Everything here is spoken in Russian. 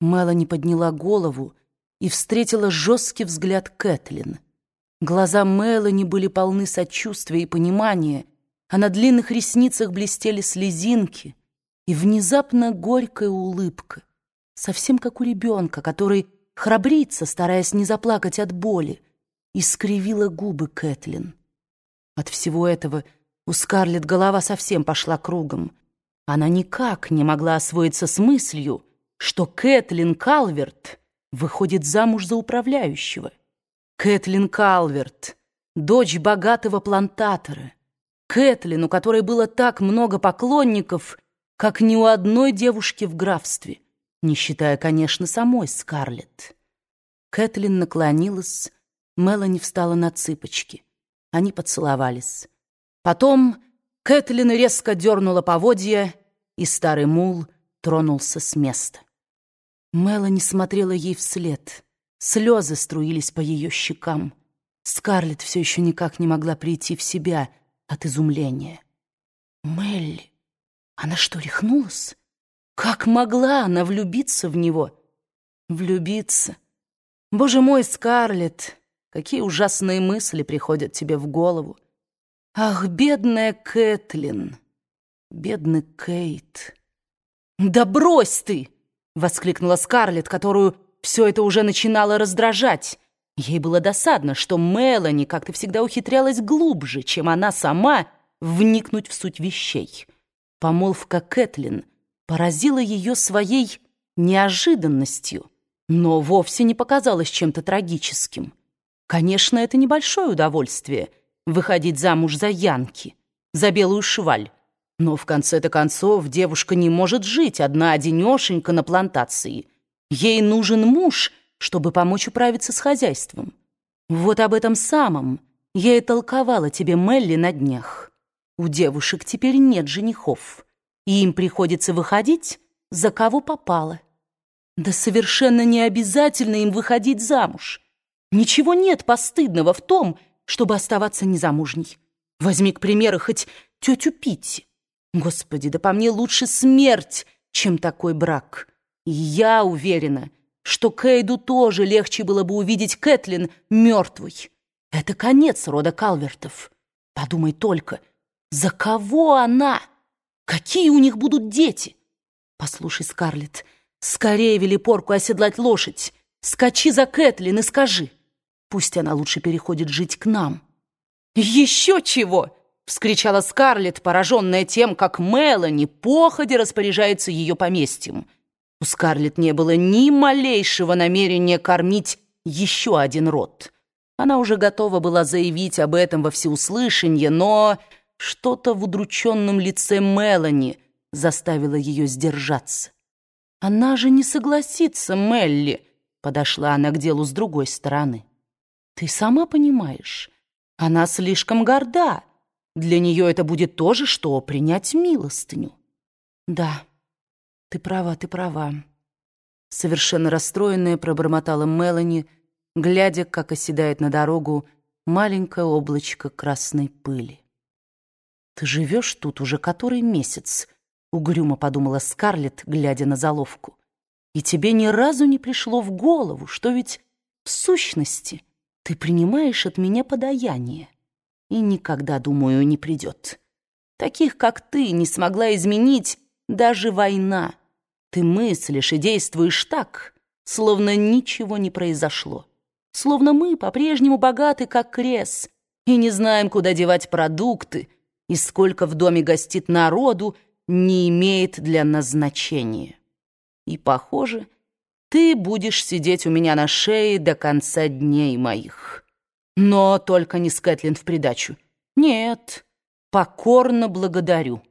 Мелани подняла голову и встретила жесткий взгляд Кэтлин. Глаза Мелани были полны сочувствия и понимания, а на длинных ресницах блестели слезинки и внезапно горькая улыбка, совсем как у ребенка, который храбрится, стараясь не заплакать от боли, искривила губы Кэтлин. От всего этого у Скарлетт голова совсем пошла кругом. Она никак не могла освоиться с мыслью, что Кэтлин Калверт выходит замуж за управляющего. Кэтлин Калверт, дочь богатого плантатора. Кэтлин, у которой было так много поклонников, как ни у одной девушки в графстве, не считая, конечно, самой Скарлетт. Кэтлин наклонилась, Мелани встала на цыпочки. Они поцеловались. Потом Кэтлин резко дернула поводья, и старый мул тронулся с места. Мелани смотрела ей вслед. Слезы струились по ее щекам. Скарлетт все еще никак не могла прийти в себя от изумления. Мелли, она что, рехнулась? Как могла она влюбиться в него? Влюбиться? Боже мой, Скарлетт, какие ужасные мысли приходят тебе в голову. Ах, бедная Кэтлин, бедный Кейт. Да брось ты! Воскликнула Скарлетт, которую все это уже начинало раздражать. Ей было досадно, что Мелани как-то всегда ухитрялась глубже, чем она сама, вникнуть в суть вещей. Помолвка Кэтлин поразила ее своей неожиданностью, но вовсе не показалась чем-то трагическим. Конечно, это небольшое удовольствие — выходить замуж за Янки, за белую шваль. Но в конце-то концов девушка не может жить одна-одинешенька на плантации. Ей нужен муж, чтобы помочь управиться с хозяйством. Вот об этом самом я и толковала тебе, Мелли, на днях. У девушек теперь нет женихов, и им приходится выходить, за кого попало. Да совершенно не обязательно им выходить замуж. Ничего нет постыдного в том, чтобы оставаться незамужней. Возьми, к примеру, хоть тетю Питти. Господи, да по мне лучше смерть, чем такой брак. И я уверена, что Кейду тоже легче было бы увидеть Кэтлин мертвой. Это конец рода Калвертов. Подумай только, за кого она? Какие у них будут дети? Послушай, Скарлетт, скорее вели порку оседлать лошадь. Скачи за Кэтлин и скажи. Пусть она лучше переходит жить к нам. Еще чего! — вскричала Скарлетт, пораженная тем, как Мелани походе распоряжается ее поместьем. У Скарлетт не было ни малейшего намерения кормить еще один род. Она уже готова была заявить об этом во всеуслышание, но что-то в удрученном лице Мелани заставило ее сдержаться. «Она же не согласится, Мелли», — подошла она к делу с другой стороны. «Ты сама понимаешь, она слишком горда». Для нее это будет то же, что принять милостыню. Да, ты права, ты права. Совершенно расстроенная пробормотала Мелани, глядя, как оседает на дорогу маленькое облачко красной пыли. «Ты живешь тут уже который месяц», — угрюмо подумала Скарлетт, глядя на заловку. «И тебе ни разу не пришло в голову, что ведь в сущности ты принимаешь от меня подаяние и никогда, думаю, не придет. Таких, как ты, не смогла изменить даже война. Ты мыслишь и действуешь так, словно ничего не произошло. Словно мы по-прежнему богаты, как крес, и не знаем, куда девать продукты, и сколько в доме гостит народу, не имеет для нас значения. И, похоже, ты будешь сидеть у меня на шее до конца дней моих». Но только не с Кэтлин в придачу. Нет, покорно благодарю.